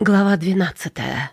Глава двенадцатая.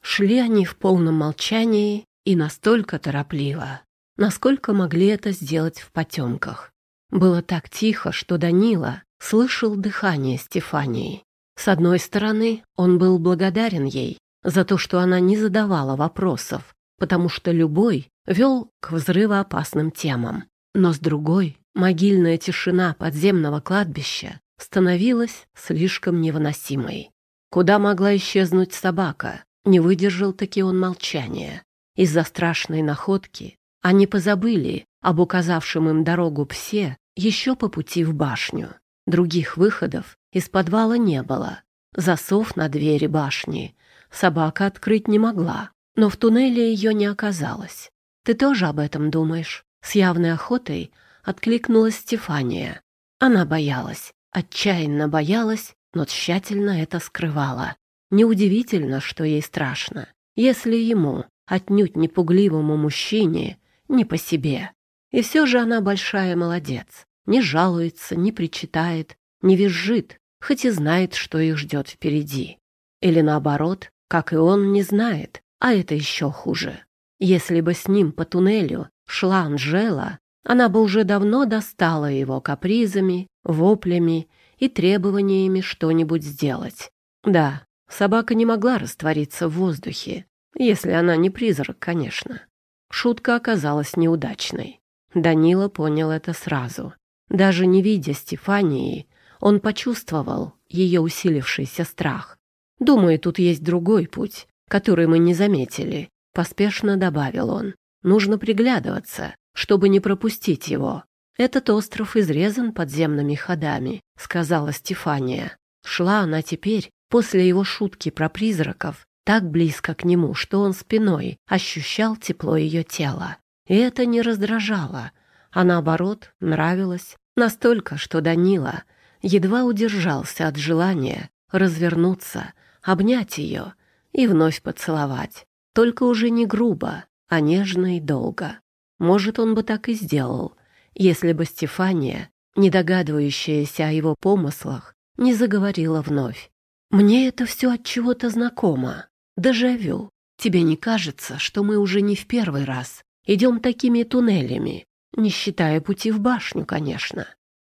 Шли они в полном молчании и настолько торопливо, насколько могли это сделать в потемках. Было так тихо, что Данила слышал дыхание Стефании. С одной стороны, он был благодарен ей за то, что она не задавала вопросов, потому что любой вел к взрывоопасным темам. Но с другой, могильная тишина подземного кладбища становилась слишком невыносимой. Куда могла исчезнуть собака? Не выдержал таки он молчания. Из-за страшной находки они позабыли об указавшем им дорогу псе еще по пути в башню. Других выходов из подвала не было. Засов на двери башни собака открыть не могла, но в туннеле ее не оказалось. «Ты тоже об этом думаешь?» С явной охотой откликнулась Стефания. Она боялась, Отчаянно боялась, но тщательно это скрывала. Неудивительно, что ей страшно, если ему, отнюдь не пугливому мужчине, не по себе. И все же она большая молодец. Не жалуется, не причитает, не визжит, хоть и знает, что их ждет впереди. Или наоборот, как и он, не знает, а это еще хуже. Если бы с ним по туннелю шла Анжела, она бы уже давно достала его капризами, воплями и требованиями что-нибудь сделать. Да, собака не могла раствориться в воздухе, если она не призрак, конечно. Шутка оказалась неудачной. Данила понял это сразу. Даже не видя Стефании, он почувствовал ее усилившийся страх. «Думаю, тут есть другой путь, который мы не заметили», — поспешно добавил он. «Нужно приглядываться, чтобы не пропустить его. «Этот остров изрезан подземными ходами», — сказала Стефания. Шла она теперь, после его шутки про призраков, так близко к нему, что он спиной ощущал тепло ее тела. И это не раздражало, а наоборот нравилось настолько, что Данила едва удержался от желания развернуться, обнять ее и вновь поцеловать. Только уже не грубо, а нежно и долго. Может, он бы так и сделал, если бы Стефания, не догадывающаяся о его помыслах, не заговорила вновь. «Мне это все от чего-то знакомо. Дежавю. Тебе не кажется, что мы уже не в первый раз идем такими туннелями, не считая пути в башню, конечно?»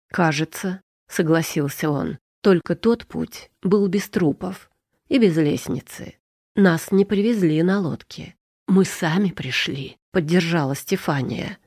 «Кажется», — согласился он, — «только тот путь был без трупов и без лестницы. Нас не привезли на лодке. Мы сами пришли», — поддержала Стефания.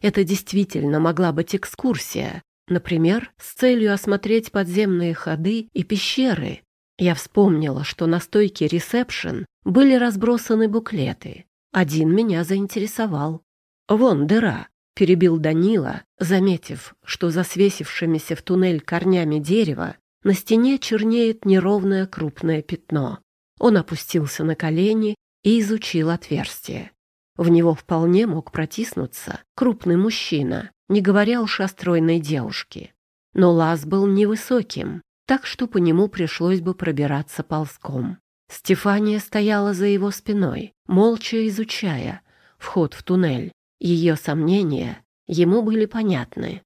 Это действительно могла быть экскурсия, например, с целью осмотреть подземные ходы и пещеры. Я вспомнила, что на стойке ресепшн были разбросаны буклеты. Один меня заинтересовал. «Вон дыра», — перебил Данила, заметив, что за свесившимися в туннель корнями дерева на стене чернеет неровное крупное пятно. Он опустился на колени и изучил отверстие. В него вполне мог протиснуться крупный мужчина, не говоря уж о стройной девушке. Но лаз был невысоким, так что по нему пришлось бы пробираться ползком. Стефания стояла за его спиной, молча изучая вход в туннель. Ее сомнения ему были понятны.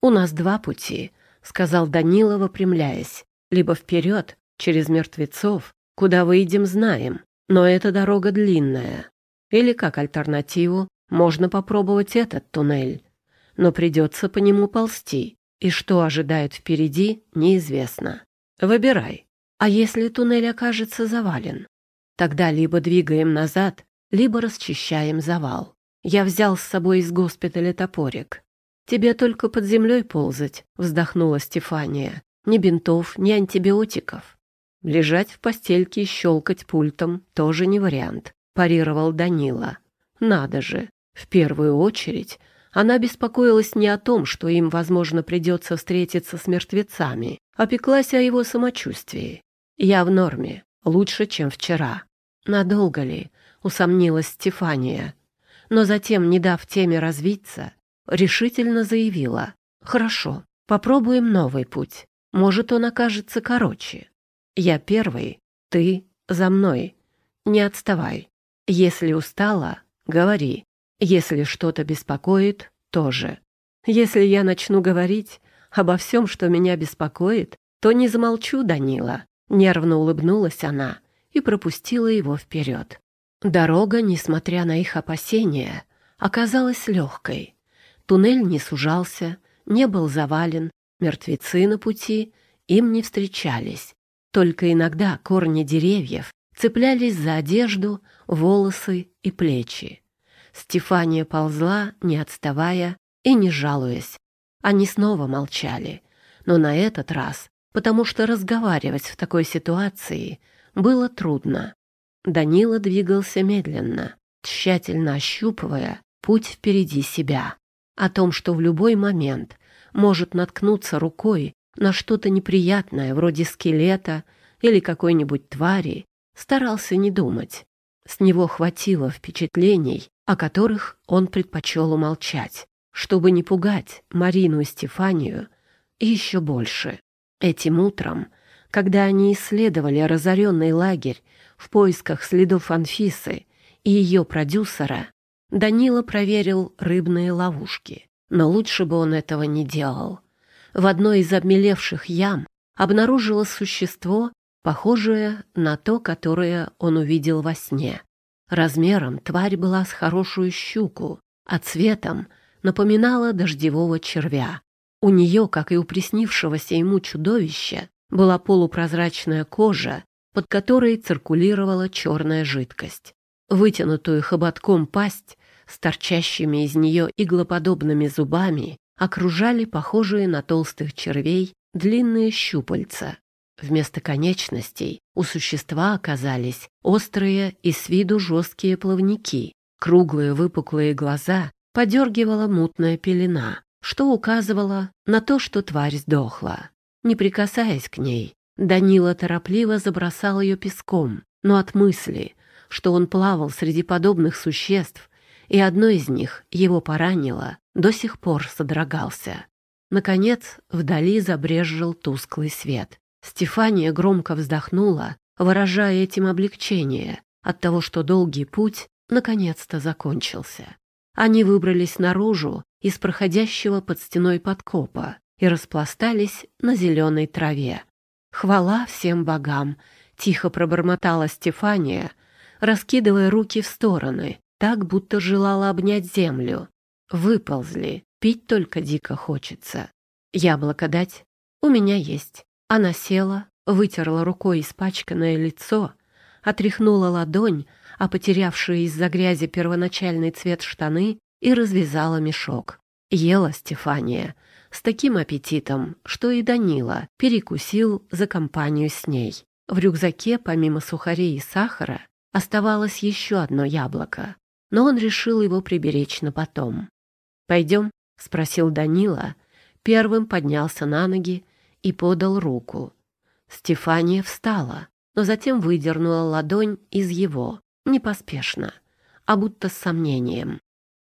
«У нас два пути», — сказал Данила, выпрямляясь. «Либо вперед, через мертвецов, куда выйдем, знаем, но эта дорога длинная. Или как альтернативу можно попробовать этот туннель. Но придется по нему ползти, и что ожидает впереди, неизвестно. Выбирай. А если туннель окажется завален? Тогда либо двигаем назад, либо расчищаем завал. Я взял с собой из госпиталя топорик. «Тебе только под землей ползать», — вздохнула Стефания. «Ни бинтов, ни антибиотиков. Лежать в постельке и щелкать пультом тоже не вариант парировал Данила. Надо же, в первую очередь она беспокоилась не о том, что им, возможно, придется встретиться с мертвецами, а пеклась о его самочувствии. «Я в норме, лучше, чем вчера». «Надолго ли?» — усомнилась Стефания. Но затем, не дав теме развиться, решительно заявила. «Хорошо, попробуем новый путь. Может, он окажется короче. Я первый, ты за мной. Не отставай». Если устала, говори. Если что-то беспокоит, тоже. Если я начну говорить обо всем, что меня беспокоит, то не замолчу, Данила. Нервно улыбнулась она и пропустила его вперед. Дорога, несмотря на их опасения, оказалась легкой. Туннель не сужался, не был завален, мертвецы на пути им не встречались. Только иногда корни деревьев цеплялись за одежду, волосы и плечи. Стефания ползла, не отставая и не жалуясь. Они снова молчали, но на этот раз, потому что разговаривать в такой ситуации было трудно. Данила двигался медленно, тщательно ощупывая путь впереди себя. О том, что в любой момент может наткнуться рукой на что-то неприятное, вроде скелета или какой-нибудь твари, старался не думать. С него хватило впечатлений, о которых он предпочел умолчать, чтобы не пугать Марину и Стефанию и еще больше. Этим утром, когда они исследовали разоренный лагерь в поисках следов Анфисы и ее продюсера, Данила проверил рыбные ловушки. Но лучше бы он этого не делал. В одной из обмелевших ям обнаружилось существо, похожее на то, которое он увидел во сне. Размером тварь была с хорошую щуку, а цветом напоминала дождевого червя. У нее, как и у приснившегося ему чудовища, была полупрозрачная кожа, под которой циркулировала черная жидкость. Вытянутую хоботком пасть с торчащими из нее иглоподобными зубами окружали похожие на толстых червей длинные щупальца. Вместо конечностей у существа оказались острые и с виду жесткие плавники. Круглые выпуклые глаза подергивала мутная пелена, что указывало на то, что тварь сдохла. Не прикасаясь к ней, Данила торопливо забросал ее песком, но от мысли, что он плавал среди подобных существ, и одно из них его поранило, до сих пор содрогался. Наконец, вдали забрезжил тусклый свет. Стефания громко вздохнула, выражая этим облегчение от того, что долгий путь наконец-то закончился. Они выбрались наружу из проходящего под стеной подкопа и распластались на зеленой траве. «Хвала всем богам!» — тихо пробормотала Стефания, раскидывая руки в стороны, так, будто желала обнять землю. Выползли, пить только дико хочется. Яблоко дать? У меня есть. Она села, вытерла рукой испачканное лицо, отряхнула ладонь, а потерявшие из-за грязи первоначальный цвет штаны, и развязала мешок. Ела Стефания с таким аппетитом, что и Данила перекусил за компанию с ней. В рюкзаке, помимо сухарей и сахара, оставалось еще одно яблоко но он решил его приберечь на потом. «Пойдем?» — спросил Данила, первым поднялся на ноги и подал руку. Стефания встала, но затем выдернула ладонь из его, не поспешно, а будто с сомнением.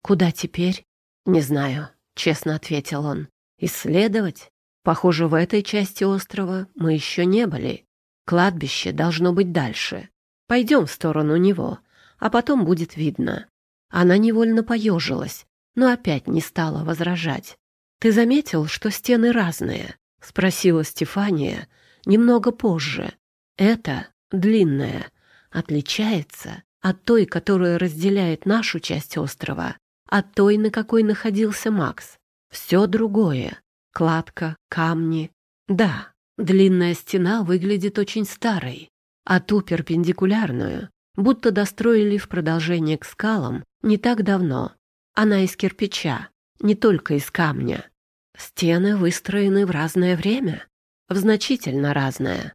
«Куда теперь?» «Не знаю», — честно ответил он. «Исследовать? Похоже, в этой части острова мы еще не были. Кладбище должно быть дальше. Пойдем в сторону него, а потом будет видно». Она невольно поежилась, но опять не стала возражать. «Ты заметил, что стены разные?» — спросила Стефания немного позже. «Это длинная, отличается от той, которая разделяет нашу часть острова, от той, на какой находился Макс. Все другое. Кладка, камни. Да, длинная стена выглядит очень старой, а ту перпендикулярную будто достроили в продолжение к скалам не так давно. Она из кирпича, не только из камня. Стены выстроены в разное время, в значительно разное.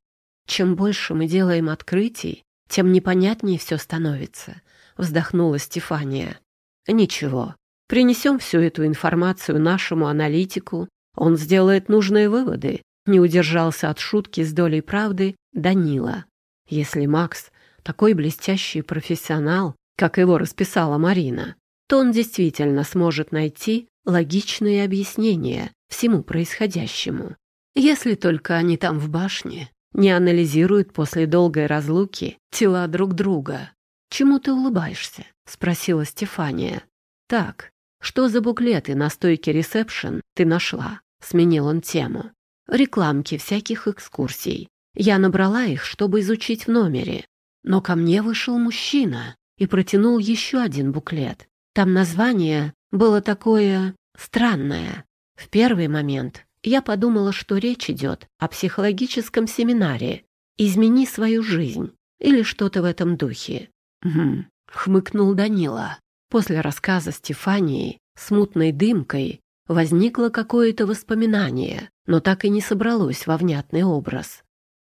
Чем больше мы делаем открытий, тем непонятнее все становится, вздохнула Стефания. Ничего, принесем всю эту информацию нашему аналитику, он сделает нужные выводы, не удержался от шутки с долей правды Данила. Если Макс такой блестящий профессионал, как его расписала Марина, то он действительно сможет найти логичные объяснения всему происходящему. Если только они там в башне не анализируют после долгой разлуки тела друг друга. «Чему ты улыбаешься?» — спросила Стефания. «Так, что за буклеты на стойке ресепшн ты нашла?» — сменил он тему. «Рекламки всяких экскурсий. Я набрала их, чтобы изучить в номере. Но ко мне вышел мужчина и протянул еще один буклет. Там название было такое странное. В первый момент я подумала, что речь идет о психологическом семинаре «Измени свою жизнь» или что-то в этом духе. «Хм», — хмыкнул Данила. После рассказа Стефании смутной дымкой возникло какое-то воспоминание, но так и не собралось во внятный образ.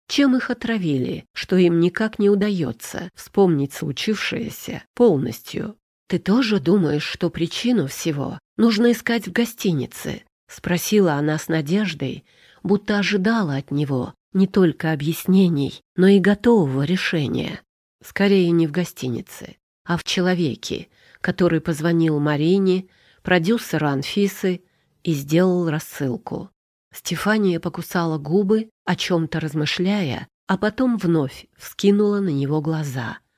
Чем их отравили, что им никак не удается вспомнить случившееся полностью? «Ты тоже думаешь, что причину всего нужно искать в гостинице?» — спросила она с надеждой, будто ожидала от него не только объяснений, но и готового решения. Скорее не в гостинице, а в человеке, который позвонил Марине, продюсеру Анфисы и сделал рассылку. Стефания покусала губы, о чем-то размышляя, а потом вновь вскинула на него глаза —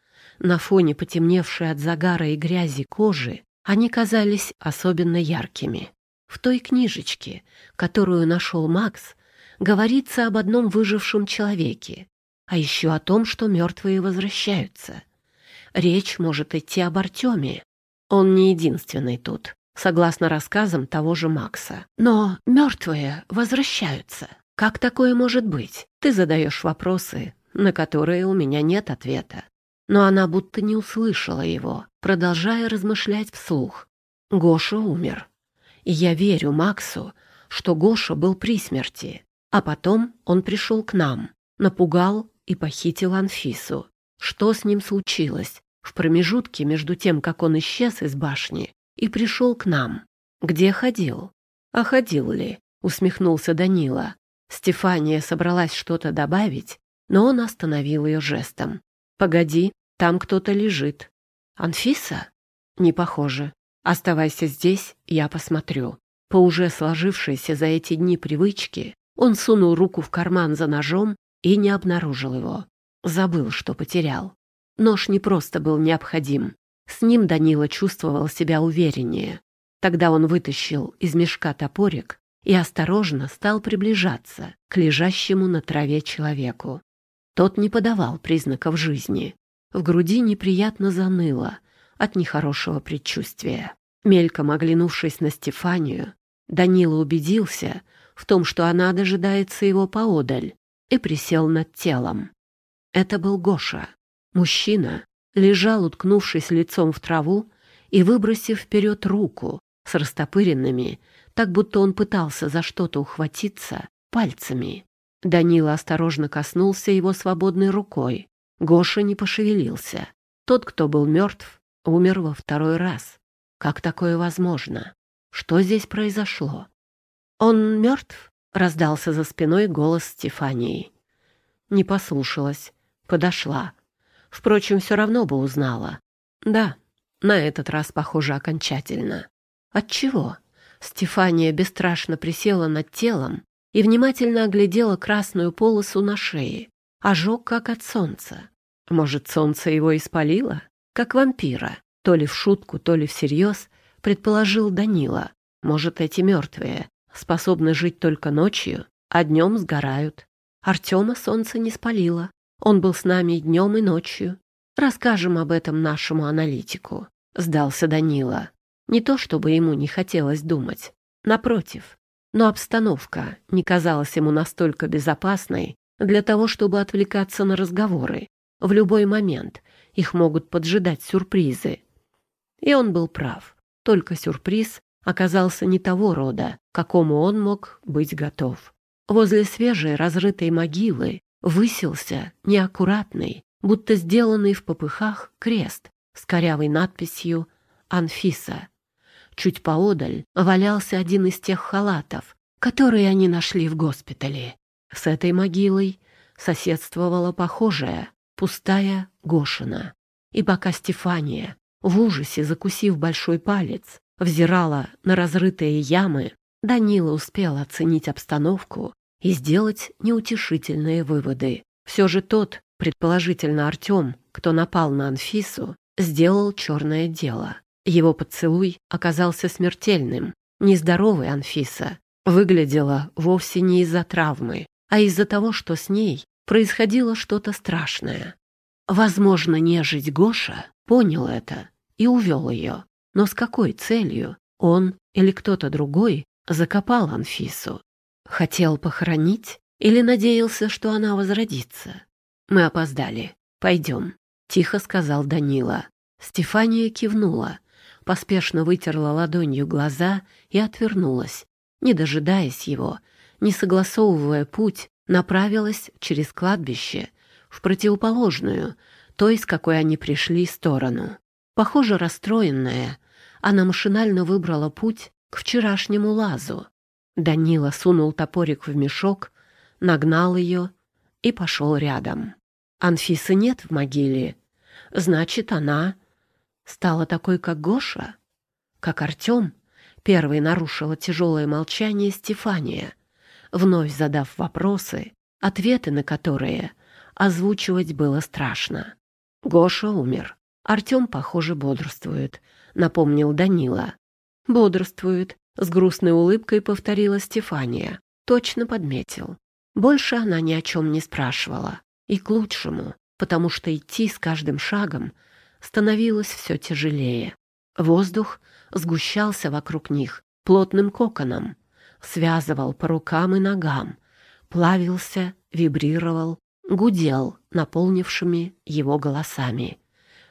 на фоне потемневшей от загара и грязи кожи они казались особенно яркими. В той книжечке, которую нашел Макс, говорится об одном выжившем человеке, а еще о том, что мертвые возвращаются. Речь может идти об Артеме. Он не единственный тут, согласно рассказам того же Макса. Но мертвые возвращаются. Как такое может быть? Ты задаешь вопросы, на которые у меня нет ответа но она будто не услышала его, продолжая размышлять вслух. Гоша умер. И я верю Максу, что Гоша был при смерти. А потом он пришел к нам, напугал и похитил Анфису. Что с ним случилось в промежутке между тем, как он исчез из башни и пришел к нам? Где ходил? А ходил ли? Усмехнулся Данила. Стефания собралась что-то добавить, но он остановил ее жестом. «Погоди, там кто-то лежит. Анфиса? Не похоже. Оставайся здесь, я посмотрю. По уже сложившейся за эти дни привычке он сунул руку в карман за ножом и не обнаружил его. Забыл, что потерял. Нож не просто был необходим. С ним Данила чувствовал себя увереннее. Тогда он вытащил из мешка топорик и осторожно стал приближаться к лежащему на траве человеку. Тот не подавал признаков жизни. В груди неприятно заныло от нехорошего предчувствия. Мельком оглянувшись на Стефанию, Данила убедился в том, что она дожидается его поодаль, и присел над телом. Это был Гоша. Мужчина лежал, уткнувшись лицом в траву и выбросив вперед руку с растопыренными, так будто он пытался за что-то ухватиться, пальцами. Данила осторожно коснулся его свободной рукой. Гоша не пошевелился. Тот, кто был мертв, умер во второй раз. Как такое возможно? Что здесь произошло? «Он мертв?» — раздался за спиной голос Стефании. Не послушалась, подошла. Впрочем, все равно бы узнала. Да, на этот раз, похоже, окончательно. Отчего? Стефания бесстрашно присела над телом и внимательно оглядела красную полосу на шее. Ожог, как от солнца. Может, солнце его испалило? Как вампира. То ли в шутку, то ли всерьез, предположил Данила. Может, эти мертвые способны жить только ночью, а днем сгорают. Артема солнце не спалило. Он был с нами днем и ночью. Расскажем об этом нашему аналитику. Сдался Данила. Не то, чтобы ему не хотелось думать. Напротив. Но обстановка не казалась ему настолько безопасной для того, чтобы отвлекаться на разговоры. В любой момент их могут поджидать сюрпризы. И он был прав. Только сюрприз оказался не того рода, какому он мог быть готов. Возле свежей разрытой могилы высился неаккуратный, будто сделанный в попыхах крест с корявой надписью «Анфиса». Чуть поодаль валялся один из тех халатов, которые они нашли в госпитале. С этой могилой соседствовала похожая, пустая Гошина. И пока Стефания, в ужасе закусив большой палец, взирала на разрытые ямы, Данила успел оценить обстановку и сделать неутешительные выводы. Все же тот, предположительно Артем, кто напал на Анфису, сделал черное дело. Его поцелуй оказался смертельным. Нездоровая Анфиса выглядела вовсе не из-за травмы, а из-за того, что с ней происходило что-то страшное. Возможно, нежить Гоша понял это и увел ее. Но с какой целью он или кто-то другой закопал Анфису? Хотел похоронить или надеялся, что она возродится? Мы опоздали. Пойдем, — тихо сказал Данила. Стефания кивнула, поспешно вытерла ладонью глаза и отвернулась. Не дожидаясь его, не согласовывая путь, направилась через кладбище в противоположную, той, с какой они пришли, сторону. Похоже, расстроенная, она машинально выбрала путь к вчерашнему лазу. Данила сунул топорик в мешок, нагнал ее и пошел рядом. Анфисы нет в могиле. Значит, она стала такой, как Гоша, как Артем. Первой нарушила тяжелое молчание Стефания, вновь задав вопросы, ответы на которые озвучивать было страшно. Гоша умер. Артем, похоже, бодрствует, напомнил Данила. Бодрствует, с грустной улыбкой повторила Стефания. Точно подметил. Больше она ни о чем не спрашивала. И к лучшему, потому что идти с каждым шагом становилось все тяжелее. Воздух сгущался вокруг них плотным коконом, связывал по рукам и ногам, плавился, вибрировал, гудел наполнившими его голосами.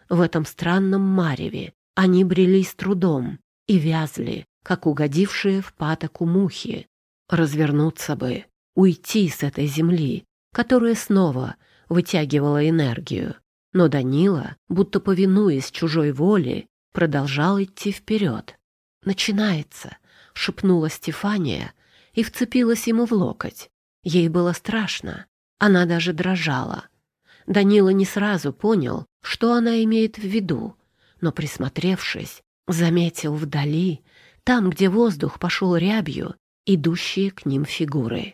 В этом странном мареве они брели с трудом и вязли, как угодившие в патоку мухи. Развернуться бы, уйти с этой земли, которая снова вытягивала энергию. Но Данила, будто повинуясь чужой воле, продолжал идти вперед. «Начинается», — шепнула Стефания и вцепилась ему в локоть. Ей было страшно. Она даже дрожала. Данила не сразу понял, что она имеет в виду, но, присмотревшись, заметил вдали, там, где воздух пошел рябью, идущие к ним фигуры.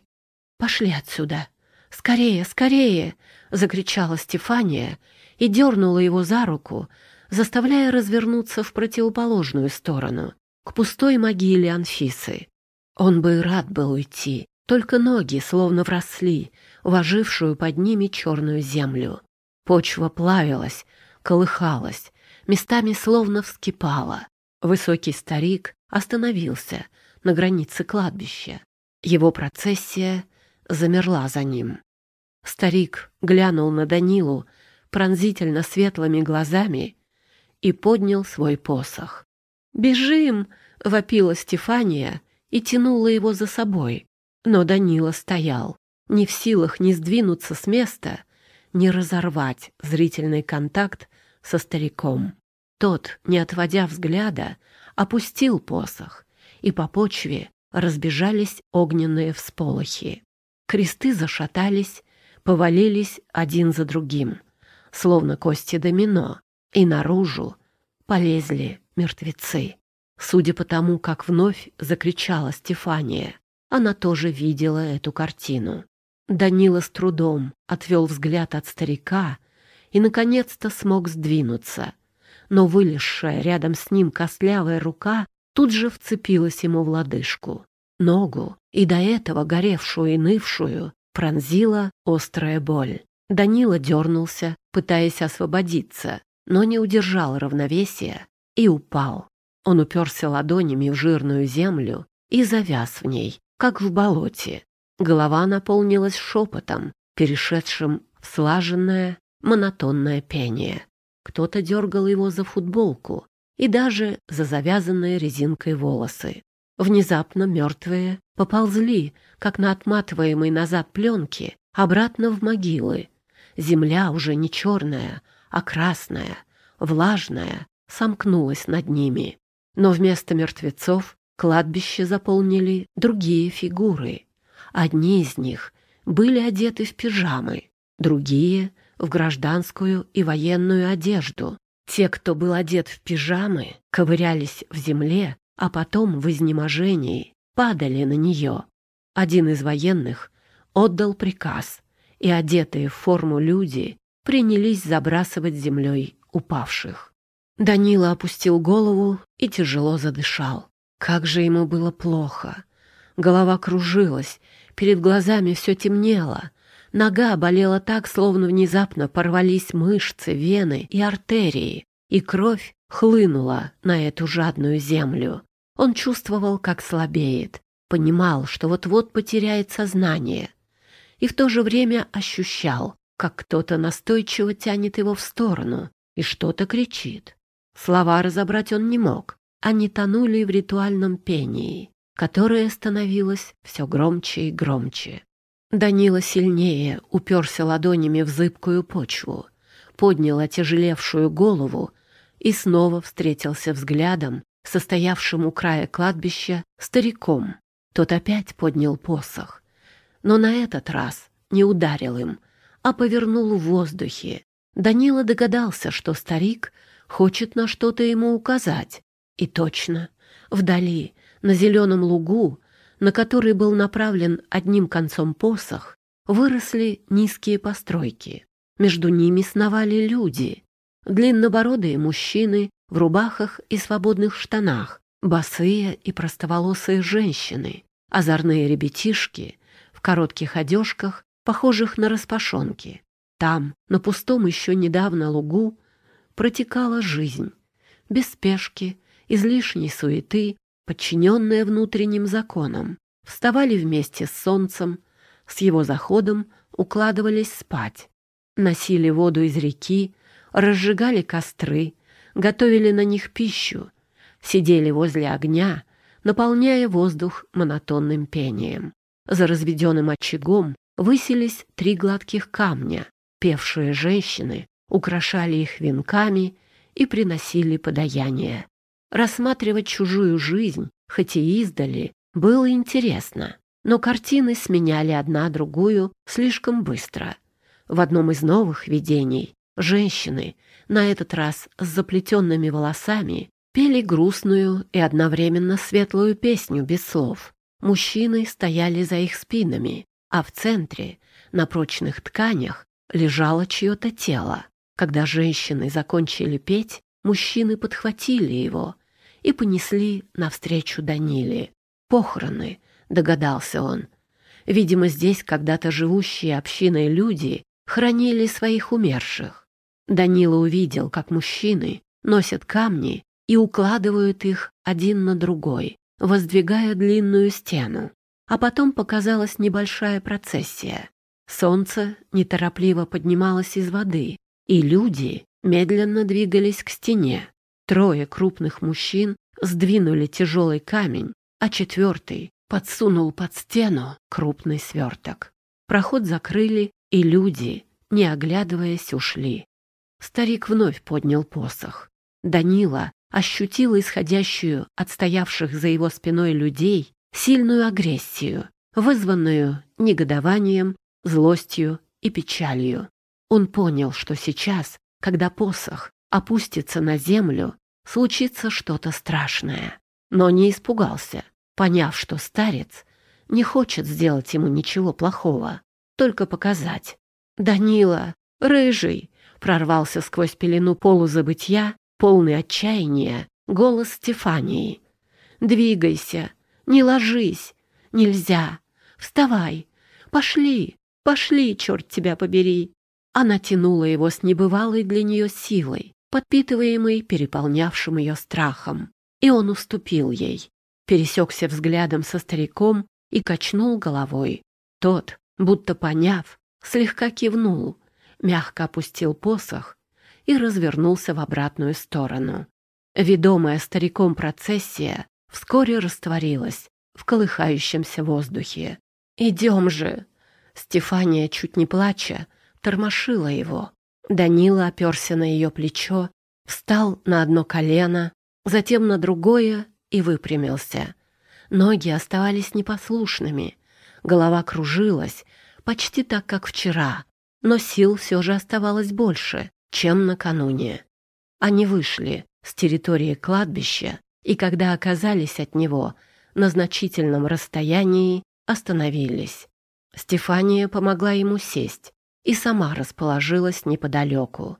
«Пошли отсюда! Скорее, скорее!» — закричала Стефания и дернула его за руку, заставляя развернуться в противоположную сторону, к пустой могиле Анфисы. Он бы и рад был уйти, только ноги словно вросли в ожившую под ними черную землю. Почва плавилась, колыхалась, местами словно вскипала. Высокий старик остановился на границе кладбища. Его процессия замерла за ним. Старик глянул на Данилу пронзительно светлыми глазами и поднял свой посох. «Бежим!» — вопила Стефания и тянула его за собой. Но Данила стоял, не в силах ни сдвинуться с места, ни разорвать зрительный контакт со стариком. Тот, не отводя взгляда, опустил посох, и по почве разбежались огненные всполохи. Кресты зашатались, повалились один за другим, словно кости домино, и наружу полезли мертвецы. Судя по тому, как вновь закричала Стефания, она тоже видела эту картину. Данила с трудом отвел взгляд от старика и, наконец-то, смог сдвинуться. Но вылезшая рядом с ним костлявая рука тут же вцепилась ему в лодыжку. Ногу и до этого горевшую и нывшую пронзила острая боль. Данила дернулся, пытаясь освободиться, но не удержал равновесия и упал. Он уперся ладонями в жирную землю и завяз в ней, как в болоте. Голова наполнилась шепотом, перешедшим в слаженное, монотонное пение. Кто-то дергал его за футболку и даже за завязанные резинкой волосы. Внезапно мертвые поползли, как на отматываемой назад пленке, обратно в могилы. Земля уже не черная, а красная, влажная, сомкнулась над ними. Но вместо мертвецов Кладбище заполнили другие фигуры. Одни из них были одеты в пижамы, другие — в гражданскую и военную одежду. Те, кто был одет в пижамы, ковырялись в земле, а потом в изнеможении падали на нее. Один из военных отдал приказ, и одетые в форму люди принялись забрасывать землей упавших. Данила опустил голову и тяжело задышал. Как же ему было плохо. Голова кружилась, перед глазами все темнело, Нога болела так, словно внезапно порвались мышцы, вены и артерии, и кровь хлынула на эту жадную землю. Он чувствовал, как слабеет, понимал, что вот-вот потеряет сознание, и в то же время ощущал, как кто-то настойчиво тянет его в сторону и что-то кричит. Слова разобрать он не мог, они тонули в ритуальном пении, которое становилось все громче и громче. Данила сильнее уперся ладонями в зыбкую почву, поднял отяжелевшую голову и снова встретился взглядом состоявшим у края кладбища стариком. Тот опять поднял посох, но на этот раз не ударил им, а повернул в воздухе. Данила догадался, что старик хочет на что-то ему указать. И точно, вдали, на зеленом лугу, на который был направлен одним концом посох, выросли низкие постройки. Между ними сновали люди. Длиннобородые мужчины в рубахах и свободных штанах, босые и простоволосые женщины, озорные ребятишки в коротких одежках, похожих на распашонки. Там, на пустом еще недавно лугу, протекала жизнь, без спешки, излишней суеты, подчиненная внутренним законам. Вставали вместе с солнцем, с его заходом укладывались спать. Носили воду из реки, разжигали костры, готовили на них пищу, сидели возле огня, наполняя воздух монотонным пением. За разведенным очагом высились три гладких камня. Певшие женщины украшали их венками и приносили подаяние. Рассматривать чужую жизнь, хоть и издали, было интересно, но картины сменяли одна другую слишком быстро. В одном из новых видений женщины, на этот раз с заплетенными волосами, пели грустную и одновременно светлую песню без слов. Мужчины стояли за их спинами, а в центре, на прочных тканях, лежало чье-то тело. Когда женщины закончили петь, мужчины подхватили его и понесли навстречу Даниле. «Похороны», — догадался он. Видимо, здесь когда-то живущие общиной люди хранили своих умерших. Данила увидел, как мужчины носят камни и укладывают их один на другой, воздвигая длинную стену. А потом показалась небольшая процессия. Солнце неторопливо поднималось из воды, и люди медленно двигались к стене. Трое крупных мужчин сдвинули тяжелый камень, а четвертый подсунул под стену крупный сверток. Проход закрыли, и люди, не оглядываясь, ушли. Старик вновь поднял посох. Данила ощутил исходящую от стоявших за его спиной людей сильную агрессию, вызванную негодованием, злостью и печалью. Он понял, что сейчас, когда посох опустится на землю, случится что-то страшное. Но не испугался, поняв, что старец не хочет сделать ему ничего плохого, только показать. «Данила, рыжий!» прорвался сквозь пелену полузабытья, полный отчаяния, голос Стефании. «Двигайся, не ложись, нельзя, вставай, пошли, пошли, черт тебя побери!» Она тянула его с небывалой для нее силой, подпитываемой переполнявшим ее страхом, и он уступил ей, пересекся взглядом со стариком и качнул головой. Тот, будто поняв, слегка кивнул, мягко опустил посох и развернулся в обратную сторону. Ведомая стариком процессия вскоре растворилась в колыхающемся воздухе. «Идем же!» Стефания, чуть не плача, тормошила его. Данила оперся на ее плечо, встал на одно колено, затем на другое и выпрямился. Ноги оставались непослушными, голова кружилась, почти так, как вчера, но сил все же оставалось больше, чем накануне. Они вышли с территории кладбища и, когда оказались от него на значительном расстоянии, остановились. Стефания помогла ему сесть и сама расположилась неподалеку.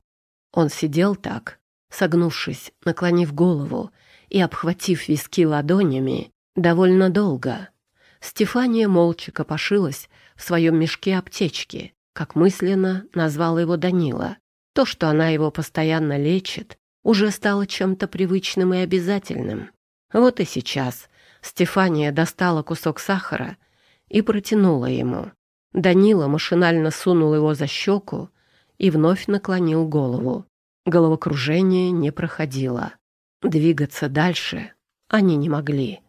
Он сидел так, согнувшись, наклонив голову и обхватив виски ладонями, довольно долго. Стефания молча копошилась в своем мешке аптечки, как мысленно назвал его Данила. То, что она его постоянно лечит, уже стало чем-то привычным и обязательным. Вот и сейчас Стефания достала кусок сахара и протянула ему. Данила машинально сунул его за щеку и вновь наклонил голову. Головокружение не проходило. Двигаться дальше они не могли.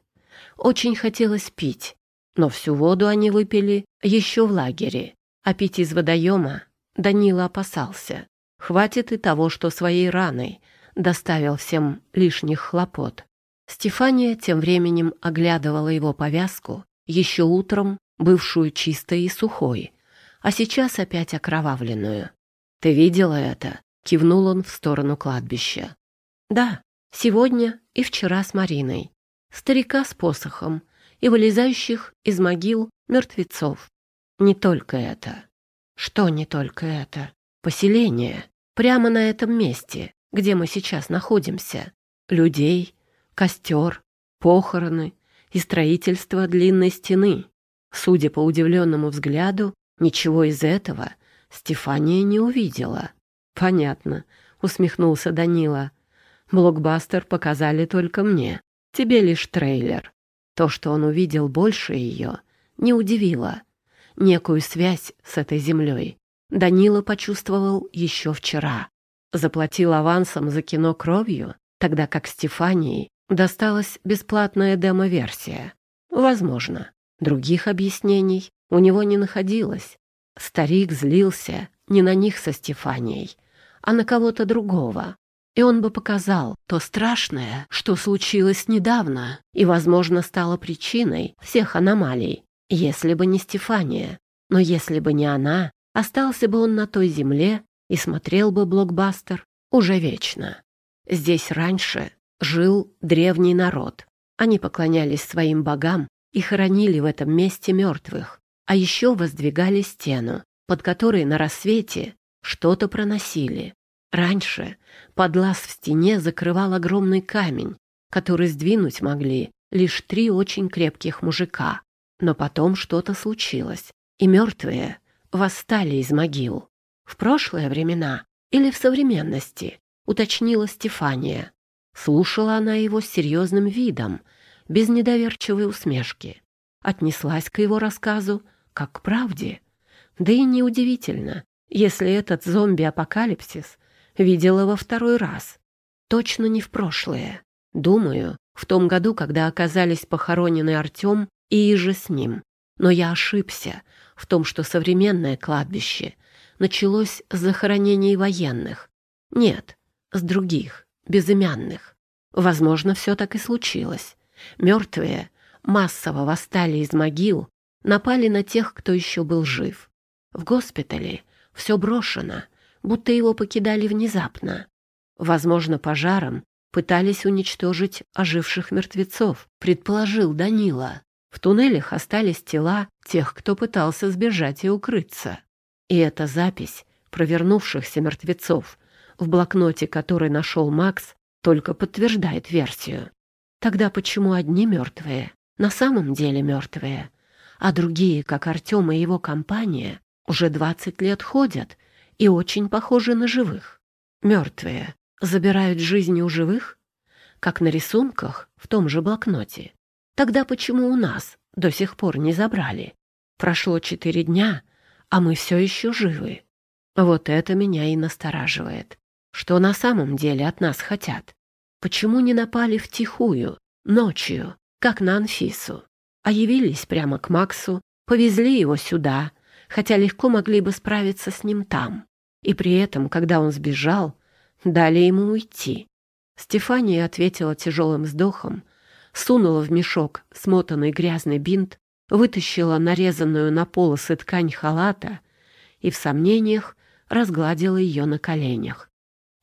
Очень хотелось пить, но всю воду они выпили еще в лагере, а пить из водоема Данила опасался. Хватит и того, что своей раной доставил всем лишних хлопот. Стефания тем временем оглядывала его повязку, еще утром бывшую чистой и сухой, а сейчас опять окровавленную. «Ты видела это?» — кивнул он в сторону кладбища. «Да, сегодня и вчера с Мариной. Старика с посохом и вылезающих из могил мертвецов. Не только это. Что не только это? Поселение. Прямо на этом месте, где мы сейчас находимся. Людей, костер, похороны и строительство длинной стены. Судя по удивленному взгляду, ничего из этого Стефания не увидела. «Понятно», — усмехнулся Данила. «Блокбастер показали только мне. Тебе лишь трейлер». То, что он увидел больше ее, не удивило. Некую связь с этой землей Данила почувствовал еще вчера. Заплатил авансом за кино кровью, тогда как Стефании досталась бесплатная демо-версия. Возможно. Других объяснений у него не находилось. Старик злился не на них со Стефанией, а на кого-то другого. И он бы показал то страшное, что случилось недавно и, возможно, стало причиной всех аномалий, если бы не Стефания. Но если бы не она, остался бы он на той земле и смотрел бы блокбастер уже вечно. Здесь раньше жил древний народ. Они поклонялись своим богам и хоронили в этом месте мертвых, а еще воздвигали стену, под которой на рассвете что-то проносили. Раньше подлаз в стене закрывал огромный камень, который сдвинуть могли лишь три очень крепких мужика. Но потом что-то случилось, и мертвые восстали из могил. В прошлые времена или в современности, уточнила Стефания. Слушала она его с серьезным видом, без недоверчивой усмешки. Отнеслась к его рассказу как к правде. Да и неудивительно, если этот зомби-апокалипсис видела во второй раз. Точно не в прошлое. Думаю, в том году, когда оказались похоронены Артем и Иже с ним. Но я ошибся в том, что современное кладбище началось с захоронений военных. Нет, с других, безымянных. Возможно, все так и случилось. Мертвые массово восстали из могил, напали на тех, кто еще был жив. В госпитале все брошено, будто его покидали внезапно. Возможно, пожаром пытались уничтожить оживших мертвецов, предположил Данила. В туннелях остались тела тех, кто пытался сбежать и укрыться. И эта запись провернувшихся мертвецов в блокноте, который нашел Макс, только подтверждает версию. Тогда почему одни мертвые, на самом деле мертвые, а другие, как Артем и его компания, уже двадцать лет ходят и очень похожи на живых? Мертвые забирают жизни у живых, как на рисунках в том же блокноте. Тогда почему у нас до сих пор не забрали? Прошло четыре дня, а мы все еще живы. Вот это меня и настораживает. Что на самом деле от нас хотят? Почему не напали втихую, ночью, как на Анфису, а явились прямо к Максу, повезли его сюда, хотя легко могли бы справиться с ним там. И при этом, когда он сбежал, дали ему уйти. Стефания ответила тяжелым вздохом, сунула в мешок смотанный грязный бинт, вытащила нарезанную на полосы ткань халата и в сомнениях разгладила ее на коленях.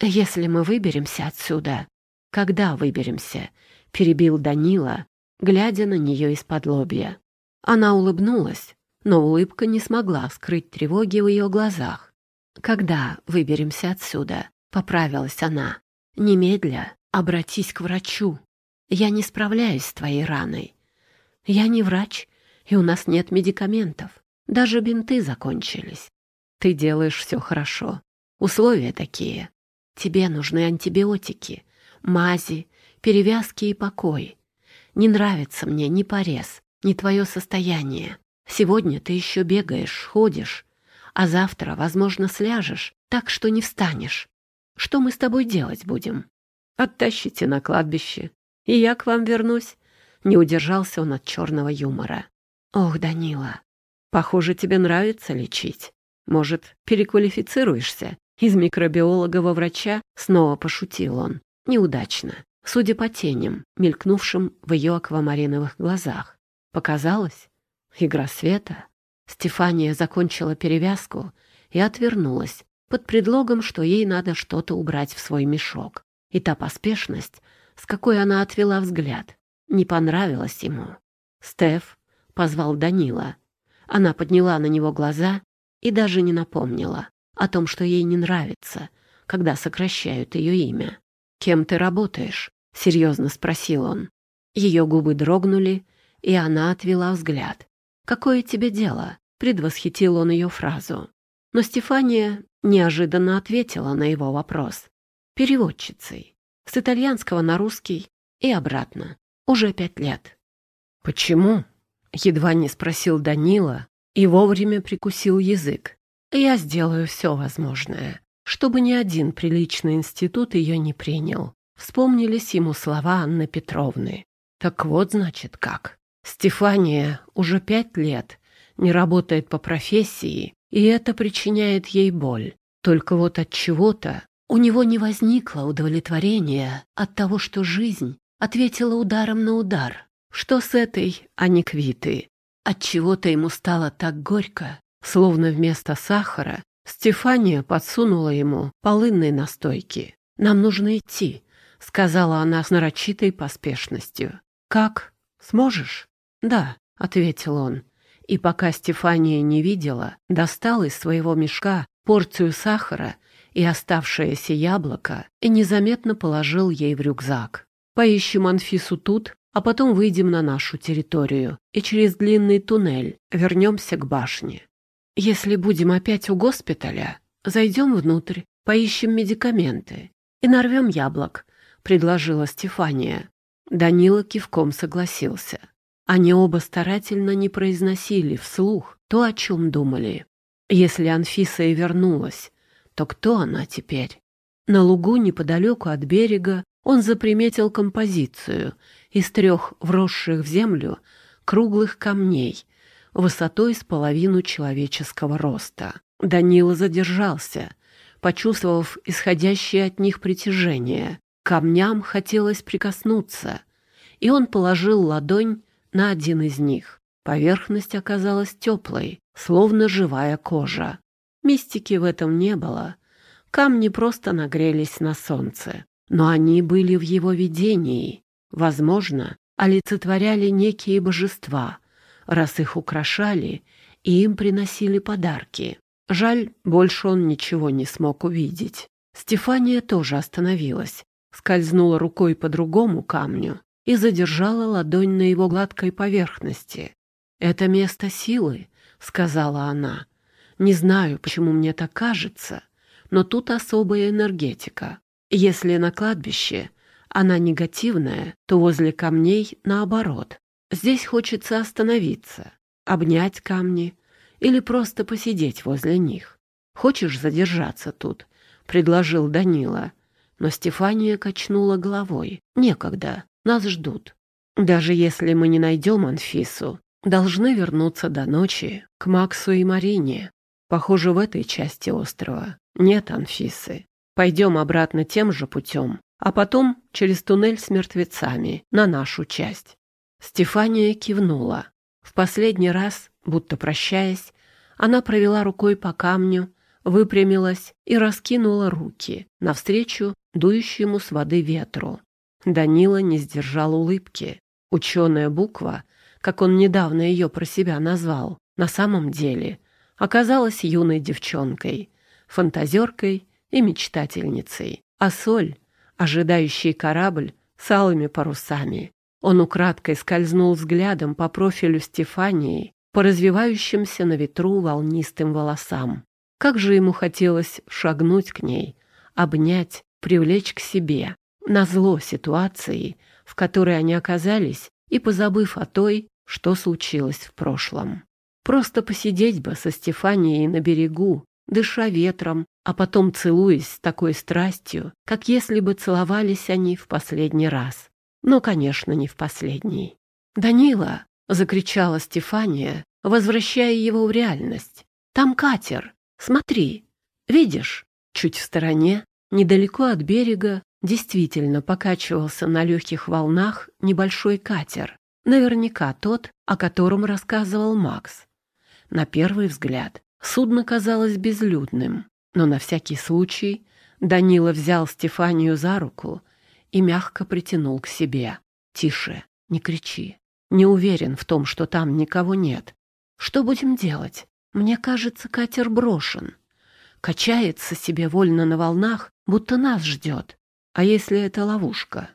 «Если мы выберемся отсюда, «Когда выберемся?» — перебил Данила, глядя на нее из-под лобья. Она улыбнулась, но улыбка не смогла скрыть тревоги в ее глазах. «Когда выберемся отсюда?» — поправилась она. «Немедля обратись к врачу. Я не справляюсь с твоей раной. Я не врач, и у нас нет медикаментов. Даже бинты закончились. Ты делаешь все хорошо. Условия такие. Тебе нужны антибиотики, мази, перевязки и покой. Не нравится мне ни порез, ни твое состояние. Сегодня ты еще бегаешь, ходишь, а завтра, возможно, сляжешь, так что не встанешь. Что мы с тобой делать будем? Оттащите на кладбище, и я к вам вернусь. Не удержался он от черного юмора. Ох, Данила, похоже, тебе нравится лечить. Может, переквалифицируешься? Из микробиолога во врача снова пошутил он. Неудачно, судя по теням, мелькнувшим в ее аквамариновых глазах. Показалось? Игра света? Стефания закончила перевязку и отвернулась под предлогом, что ей надо что-то убрать в свой мешок. И та поспешность, с какой она отвела взгляд, не понравилась ему. «Стеф», — позвал Данила. Она подняла на него глаза и даже не напомнила о том, что ей не нравится, когда сокращают ее имя. «Кем ты работаешь?» — серьезно спросил он. Ее губы дрогнули, и она отвела взгляд. «Какое тебе дело?» — предвосхитил он ее фразу. Но Стефания неожиданно ответила на его вопрос. «Переводчицей. С итальянского на русский и обратно. Уже пять лет». «Почему?» — едва не спросил Данила и вовремя прикусил язык. «Я сделаю все возможное, чтобы ни один приличный институт ее не принял». Вспомнились ему слова Анны Петровны. «Так вот, значит, как. Стефания уже пять лет не работает по профессии, и это причиняет ей боль. Только вот от чего-то у него не возникло удовлетворения от того, что жизнь ответила ударом на удар. Что с этой Аниквиты? От чего-то ему стало так горько, словно вместо сахара Стефания подсунула ему полынной настойки. «Нам нужно идти», — сказала она с нарочитой поспешностью. «Как? Сможешь?» «Да», — ответил он. И пока Стефания не видела, достал из своего мешка порцию сахара и оставшееся яблоко и незаметно положил ей в рюкзак. «Поищем Анфису тут, а потом выйдем на нашу территорию и через длинный туннель вернемся к башне. Если будем опять у госпиталя, зайдем внутрь, поищем медикаменты и нарвем яблок», — предложила Стефания. Данила кивком согласился. Они оба старательно не произносили вслух то, о чем думали. Если Анфиса и вернулась, то кто она теперь? На лугу неподалеку от берега он заприметил композицию из трех вросших в землю круглых камней высотой с половину человеческого роста. Данила задержался, почувствовав исходящее от них притяжение. Камням хотелось прикоснуться, и он положил ладонь на один из них. Поверхность оказалась теплой, словно живая кожа. Мистики в этом не было. Камни просто нагрелись на солнце. Но они были в его видении. Возможно, олицетворяли некие божества, раз их украшали и им приносили подарки. Жаль, больше он ничего не смог увидеть. Стефания тоже остановилась, скользнула рукой по другому камню и задержала ладонь на его гладкой поверхности. «Это место силы», — сказала она. «Не знаю, почему мне так кажется, но тут особая энергетика. Если на кладбище она негативная, то возле камней наоборот. Здесь хочется остановиться, обнять камни или просто посидеть возле них. Хочешь задержаться тут?» — предложил Данила. Но Стефания качнула головой. «Некогда. Нас ждут. Даже если мы не найдем Анфису, должны вернуться до ночи к Максу и Марине. Похоже, в этой части острова нет Анфисы. Пойдем обратно тем же путем, а потом через туннель с мертвецами на нашу часть. Стефания кивнула. В последний раз, будто прощаясь, она провела рукой по камню, выпрямилась и раскинула руки навстречу дующему с воды ветру. Данила не сдержал улыбки. Ученая буква, как он недавно ее про себя назвал, на самом деле оказалась юной девчонкой, фантазеркой и мечтательницей. А соль, ожидающий корабль с алыми парусами. Он украдкой скользнул взглядом по профилю Стефании, по развивающимся на ветру волнистым волосам. Как же ему хотелось шагнуть к ней, обнять, привлечь к себе, на зло ситуации, в которой они оказались, и позабыв о той, что случилось в прошлом. Просто посидеть бы со Стефанией на берегу, дыша ветром, а потом целуясь с такой страстью, как если бы целовались они в последний раз. Но, конечно, не в последний. «Данила!» — закричала Стефания, возвращая его в реальность. «Там катер! Смотри! Видишь?» Чуть в стороне, недалеко от берега, действительно покачивался на легких волнах небольшой катер. Наверняка тот, о котором рассказывал Макс. На первый взгляд судно казалось безлюдным, но на всякий случай Данила взял Стефанию за руку и мягко притянул к себе. «Тише, не кричи. Не уверен в том, что там никого нет. Что будем делать? Мне кажется, катер брошен. Качается себе вольно на волнах, будто нас ждет. А если это ловушка?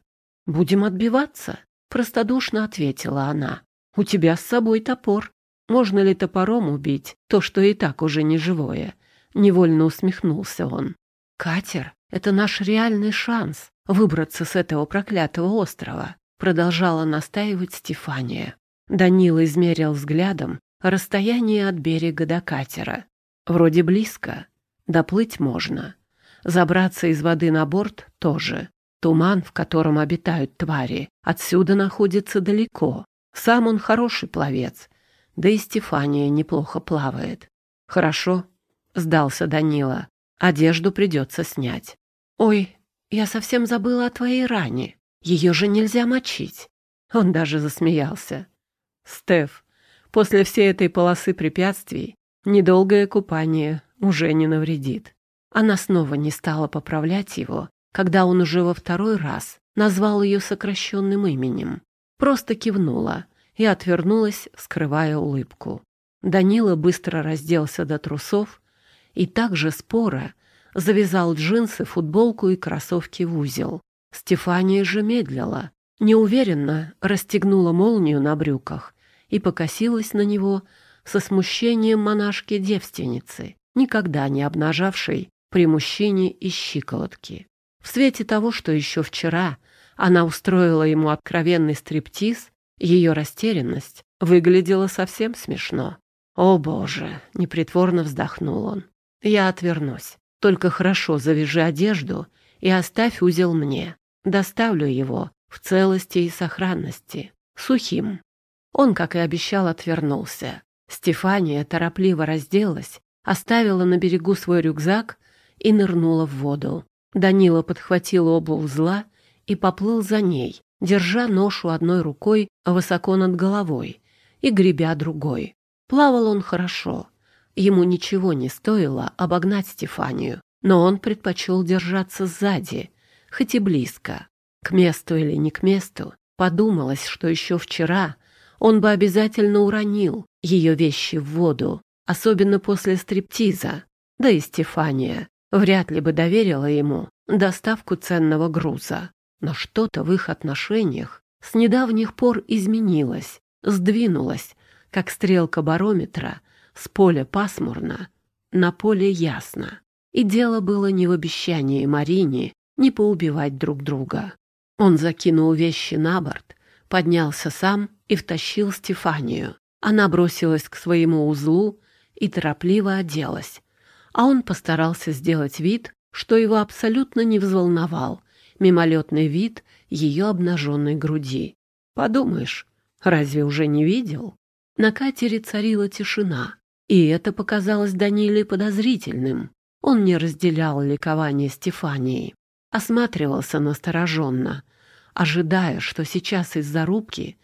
Будем отбиваться?» Простодушно ответила она. «У тебя с собой топор. Можно ли топором убить то, что и так уже не живое?» Невольно усмехнулся он. «Катер — это наш реальный шанс выбраться с этого проклятого острова», продолжала настаивать Стефания. Данила измерил взглядом расстояние от берега до катера. Вроде близко. Доплыть можно. Забраться из воды на борт тоже. Туман, в котором обитают твари, отсюда находится далеко. Сам он хороший пловец, да и Стефания неплохо плавает. Хорошо, сдался Данила. Одежду придется снять. Ой, я совсем забыла о твоей ране. Ее же нельзя мочить. Он даже засмеялся. Стеф, после всей этой полосы препятствий недолгое купание уже не навредит. Она снова не стала поправлять его, когда он уже во второй раз назвал ее сокращенным именем. Просто кивнула и отвернулась, скрывая улыбку. Данила быстро разделся до трусов и также споро завязал джинсы, футболку и кроссовки в узел. Стефания же медлила, неуверенно расстегнула молнию на брюках и покосилась на него со смущением монашки-девственницы, никогда не обнажавшей при мужчине и щиколотки. В свете того, что еще вчера она устроила ему откровенный стриптиз, ее растерянность выглядела совсем смешно. «О, Боже!» — непритворно вздохнул он. «Я отвернусь. Только хорошо завяжи одежду и оставь узел мне. Доставлю его в целости и сохранности. Сухим». Он, как и обещал, отвернулся. Стефания торопливо разделась, оставила на берегу свой рюкзак и нырнула в воду. Данила подхватил оба узла и поплыл за ней, держа ношу одной рукой высоко над головой и гребя другой. Плавал он хорошо. Ему ничего не стоило обогнать Стефанию, но он предпочел держаться сзади, хоть и близко. К месту или не к месту, подумалось, что еще вчера он бы обязательно уронил ее вещи в воду, особенно после стриптиза. Да и Стефания вряд ли бы доверила ему доставку ценного груза. Но что-то в их отношениях с недавних пор изменилось, сдвинулось, как стрелка барометра с поля пасмурно на поле ясно. И дело было не в обещании Марине не поубивать друг друга. Он закинул вещи на борт, поднялся сам и втащил Стефанию. Она бросилась к своему узлу и торопливо оделась, а он постарался сделать вид, что его абсолютно не взволновал мимолетный вид ее обнаженной груди. Подумаешь, разве уже не видел? На катере царила тишина, и это показалось Даниле подозрительным. Он не разделял ликование Стефании, осматривался настороженно, ожидая, что сейчас из-за рубки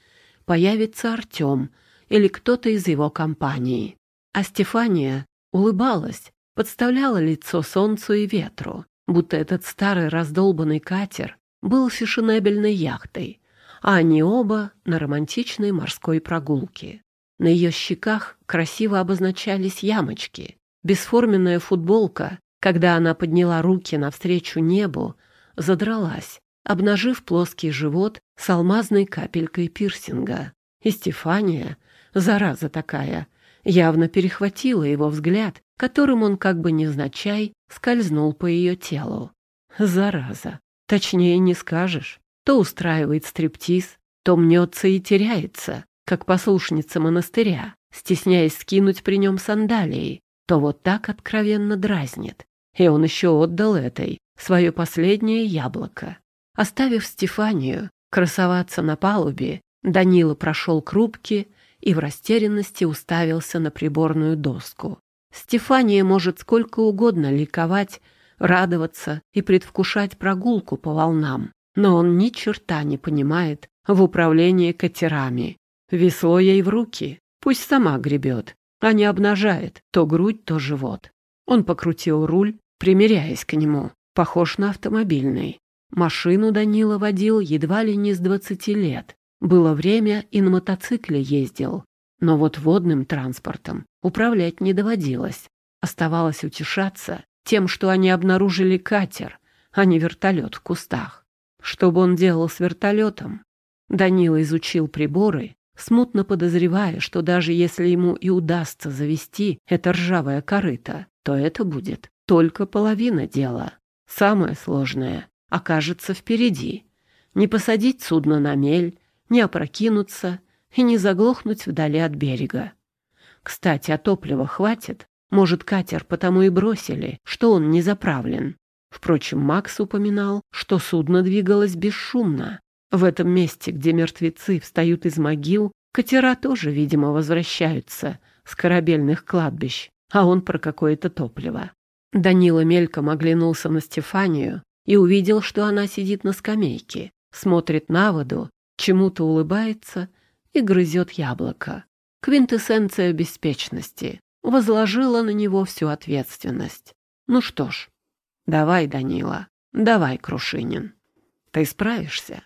появится Артем или кто-то из его компании. А Стефания улыбалась, подставляла лицо солнцу и ветру, будто этот старый раздолбанный катер был фешенебельной яхтой, а они оба на романтичной морской прогулке. На ее щеках красиво обозначались ямочки. Бесформенная футболка, когда она подняла руки навстречу небу, задралась, обнажив плоский живот с алмазной капелькой пирсинга. И Стефания, зараза такая, явно перехватила его взгляд, которым он как бы невзначай скользнул по ее телу. Зараза! Точнее не скажешь. То устраивает стриптиз, то мнется и теряется, как послушница монастыря, стесняясь скинуть при нем сандалии, то вот так откровенно дразнит. И он еще отдал этой свое последнее яблоко. Оставив Стефанию красоваться на палубе, Данила прошел к рубке и в растерянности уставился на приборную доску. Стефания может сколько угодно ликовать, радоваться и предвкушать прогулку по волнам, но он ни черта не понимает в управлении катерами. Весло ей в руки, пусть сама гребет, а не обнажает то грудь, то живот. Он покрутил руль, примеряясь к нему, похож на автомобильный. Машину Данила водил едва ли не с двадцати лет. Было время и на мотоцикле ездил. Но вот водным транспортом управлять не доводилось. Оставалось утешаться тем, что они обнаружили катер, а не вертолет в кустах. Что бы он делал с вертолетом? Данила изучил приборы, смутно подозревая, что даже если ему и удастся завести это ржавое корыто, то это будет только половина дела. Самое сложное окажется впереди. Не посадить судно на мель, не опрокинуться и не заглохнуть вдали от берега. Кстати, а топлива хватит? Может, катер потому и бросили, что он не заправлен. Впрочем, Макс упоминал, что судно двигалось бесшумно. В этом месте, где мертвецы встают из могил, катера тоже, видимо, возвращаются с корабельных кладбищ, а он про какое-то топливо. Данила мельком оглянулся на Стефанию и увидел, что она сидит на скамейке, смотрит на воду, чему-то улыбается и грызет яблоко. Квинтэссенция беспечности возложила на него всю ответственность. Ну что ж, давай, Данила, давай, Крушинин. Ты справишься.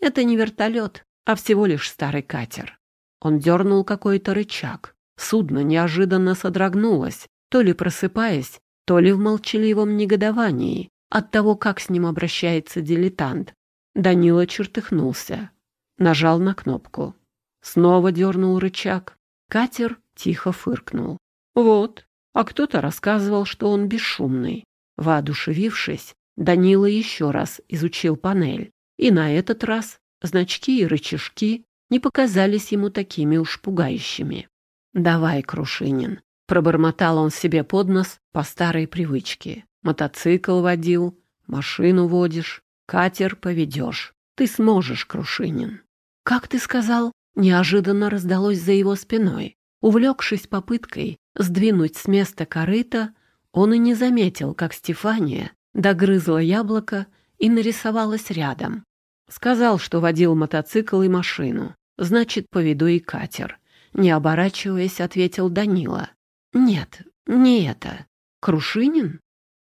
Это не вертолет, а всего лишь старый катер. Он дернул какой-то рычаг. Судно неожиданно содрогнулось, то ли просыпаясь, то ли в молчаливом негодовании от того, как с ним обращается дилетант. Данила чертыхнулся, нажал на кнопку. Снова дернул рычаг. Катер тихо фыркнул. Вот, а кто-то рассказывал, что он бесшумный. Воодушевившись, Данила еще раз изучил панель. И на этот раз значки и рычажки не показались ему такими уж пугающими. «Давай, Крушинин», — пробормотал он себе под нос по старой привычке. «Мотоцикл водил, машину водишь, катер поведешь. Ты сможешь, Крушинин». «Как ты сказал?» — неожиданно раздалось за его спиной. Увлекшись попыткой сдвинуть с места корыто, он и не заметил, как Стефания догрызла яблоко и нарисовалась рядом. Сказал, что водил мотоцикл и машину. Значит, поведу и катер. Не оборачиваясь, ответил Данила. Нет, не это. Крушинин?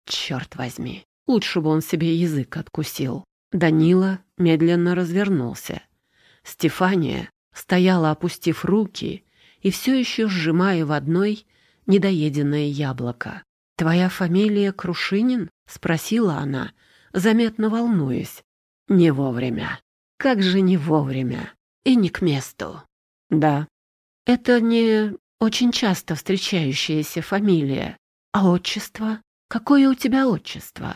Черт возьми, лучше бы он себе язык откусил. Данила медленно развернулся. Стефания стояла, опустив руки, и все еще сжимая в одной недоеденное яблоко. «Твоя фамилия Крушинин?» — спросила она, заметно волнуясь. «Не вовремя. Как же не вовремя. И не к месту». «Да». «Это не очень часто встречающаяся фамилия. А отчество? Какое у тебя отчество?»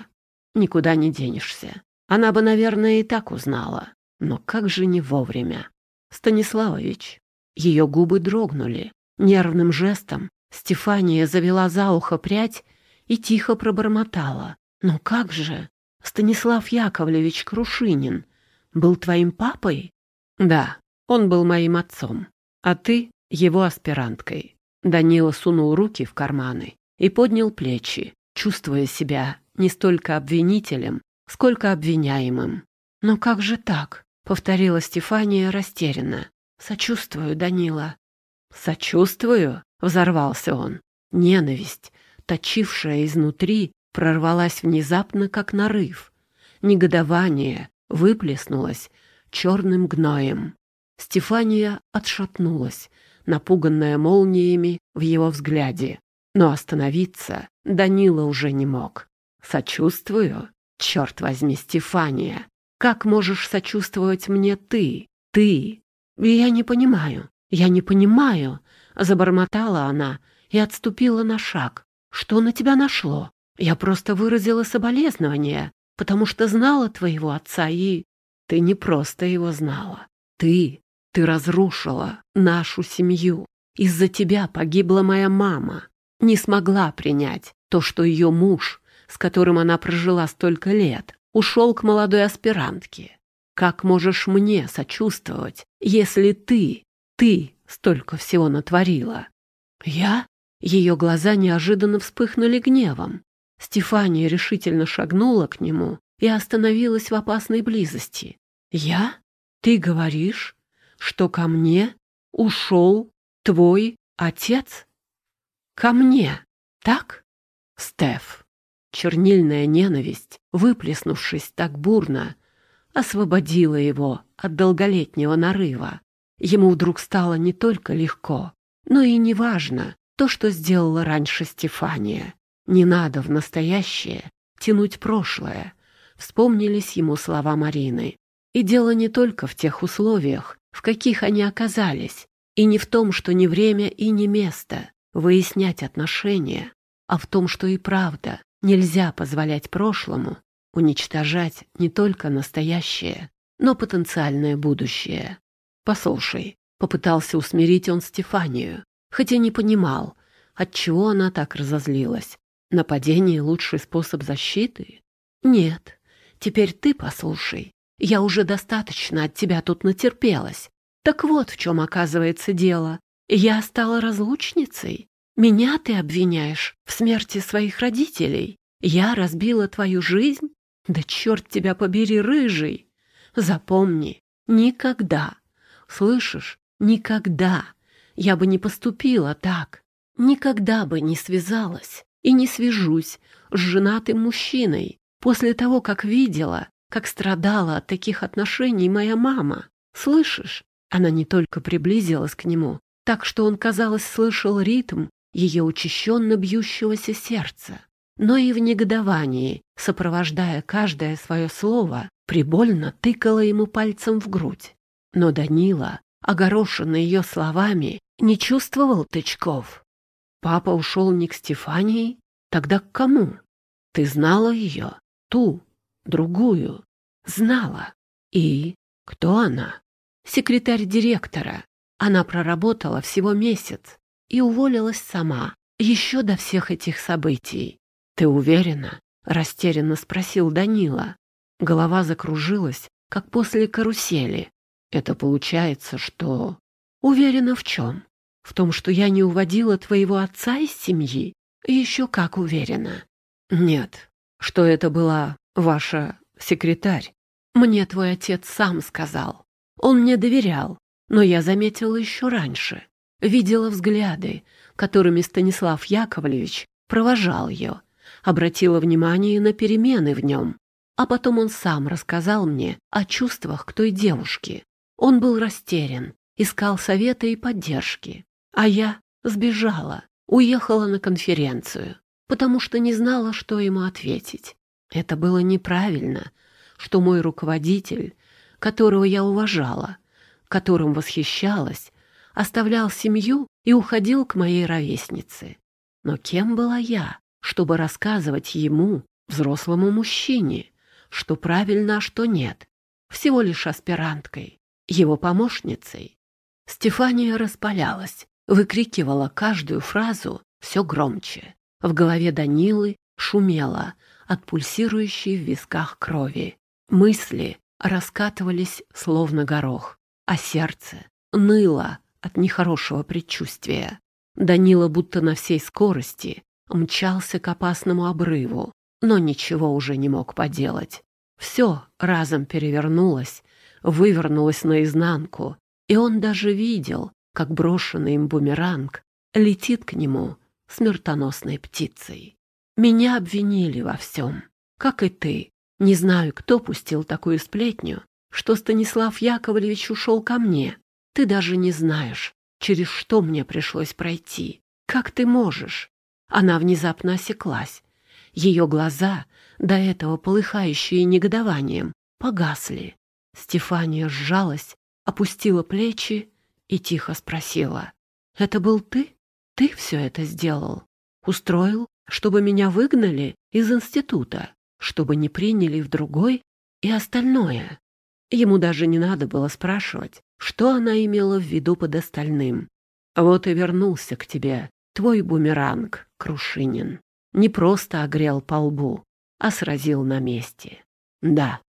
«Никуда не денешься. Она бы, наверное, и так узнала. Но как же не вовремя?» «Станиславович, ее губы дрогнули. Нервным жестом Стефания завела за ухо прядь и тихо пробормотала. «Ну как же? Станислав Яковлевич Крушинин был твоим папой?» «Да, он был моим отцом, а ты — его аспиранткой». Данила сунул руки в карманы и поднял плечи, чувствуя себя не столько обвинителем, сколько обвиняемым. «Но как же так?» — повторила Стефания растерянно. «Сочувствую, Данила». «Сочувствую?» — взорвался он. Ненависть, точившая изнутри, прорвалась внезапно, как нарыв. Негодование выплеснулось черным гноем. Стефания отшатнулась, напуганная молниями в его взгляде. Но остановиться Данила уже не мог. «Сочувствую? Черт возьми, Стефания! Как можешь сочувствовать мне ты? Ты, «Я не понимаю, я не понимаю», — Забормотала она и отступила на шаг. «Что на тебя нашло? Я просто выразила соболезнования, потому что знала твоего отца и...» «Ты не просто его знала. Ты... Ты разрушила нашу семью. Из-за тебя погибла моя мама. Не смогла принять то, что ее муж, с которым она прожила столько лет, ушел к молодой аспирантке. Как можешь мне сочувствовать, если ты, ты столько всего натворила? Я? Ее глаза неожиданно вспыхнули гневом. Стефания решительно шагнула к нему и остановилась в опасной близости. «Я? Ты говоришь, что ко мне ушел твой отец? Ко мне, так?» Стеф. Чернильная ненависть, выплеснувшись так бурно, освободила его от долголетнего нарыва. Ему вдруг стало не только легко, но и неважно то, что сделала раньше Стефания. Не надо в настоящее тянуть прошлое. Вспомнились ему слова Марины. И дело не только в тех условиях, в каких они оказались, и не в том, что не время и не место выяснять отношения, а в том, что и правда нельзя позволять прошлому уничтожать не только настоящее, но потенциальное будущее. «Послушай», — попытался усмирить он Стефанию, хотя не понимал, отчего она так разозлилась. Нападение — лучший способ защиты? Нет. Теперь ты послушай. Я уже достаточно от тебя тут натерпелась. Так вот в чем оказывается дело. Я стала разлучницей. Меня ты обвиняешь в смерти своих родителей. Я разбила твою жизнь? Да черт тебя побери, рыжий! Запомни, никогда, слышишь, никогда я бы не поступила так. Никогда бы не связалась и не свяжусь с женатым мужчиной после того, как видела, как страдала от таких отношений моя мама. Слышишь? Она не только приблизилась к нему, так что он, казалось, слышал ритм ее учащенно бьющегося сердца, но и в негодовании, сопровождая каждое свое слово, прибольно тыкала ему пальцем в грудь. Но Данила, огорошенный ее словами, не чувствовал тычков. Папа ушел не к Стефании, тогда к кому? Ты знала ее, ту, другую. Знала. И кто она? Секретарь директора. Она проработала всего месяц и уволилась сама, еще до всех этих событий. «Ты уверена?» — растерянно спросил Данила. Голова закружилась, как после карусели. «Это получается, что...» «Уверена в чем? В том, что я не уводила твоего отца из семьи? Еще как уверена». «Нет, что это была ваша секретарь. Мне твой отец сам сказал. Он мне доверял, но я заметила еще раньше. Видела взгляды, которыми Станислав Яковлевич провожал ее, обратила внимание на перемены в нем. А потом он сам рассказал мне о чувствах к той девушке. Он был растерян, искал совета и поддержки. А я сбежала, уехала на конференцию, потому что не знала, что ему ответить. Это было неправильно, что мой руководитель, которого я уважала, которым восхищалась, оставлял семью и уходил к моей ровеснице. Но кем была я, чтобы рассказывать ему, взрослому мужчине, что правильно, а что нет? Всего лишь аспиранткой, его помощницей. Стефания распалялась, выкрикивала каждую фразу все громче. В голове Данилы шумело от пульсирующей в висках крови. Мысли раскатывались словно горох, а сердце ныло от нехорошего предчувствия. Данила будто на всей скорости мчался к опасному обрыву, но ничего уже не мог поделать. Все разом перевернулось, вывернулось наизнанку, и он даже видел, как брошенный им бумеранг летит к нему смертоносной птицей. Меня обвинили во всем, как и ты. Не знаю, кто пустил такую сплетню, что Станислав Яковлевич ушел ко мне, ты даже не знаешь, через что мне пришлось пройти. Как ты можешь?» Она внезапно осеклась. Ее глаза, до этого полыхающие негодованием, погасли. Стефания сжалась, опустила плечи и тихо спросила. Это был ты? Ты все это сделал? Устроил, чтобы меня выгнали из института, чтобы не приняли в другой и остальное?» Ему даже не надо было спрашивать, что она имела в виду под остальным. Вот и вернулся к тебе твой бумеранг, Крушинин. Не просто огрел по лбу, а сразил на месте. Да,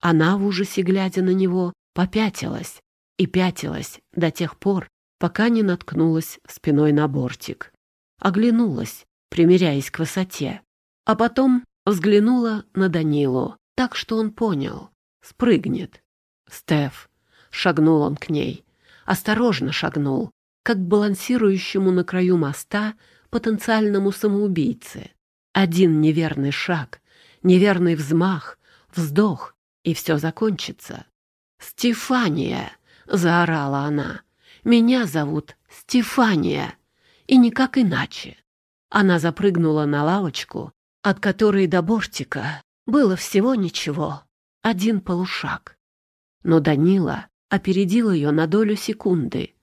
она в ужасе, глядя на него, попятилась и пятилась до тех пор, пока не наткнулась спиной на бортик. Оглянулась, примиряясь к высоте, а потом взглянула на Данилу, так что он понял — спрыгнет. «Стеф!» — шагнул он к ней. Осторожно шагнул, как к балансирующему на краю моста потенциальному самоубийце. Один неверный шаг, неверный взмах, вздох, и все закончится. «Стефания!» — заорала она. «Меня зовут Стефания, и никак иначе». Она запрыгнула на лавочку, от которой до бортика было всего ничего, один полушаг. Но Данила опередил ее на долю секунды,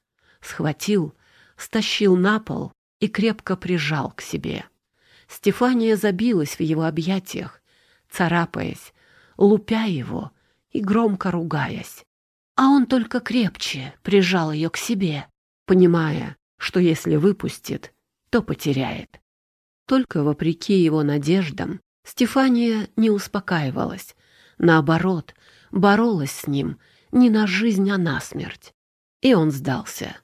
схватил, стащил на пол и крепко прижал к себе. Стефания забилась в его объятиях, царапаясь, лупя его и громко ругаясь. А он только крепче прижал ее к себе, понимая, что если выпустит, то потеряет. Только вопреки его надеждам Стефания не успокаивалась. Наоборот, боролась с ним не на жизнь, а на смерть. И он сдался.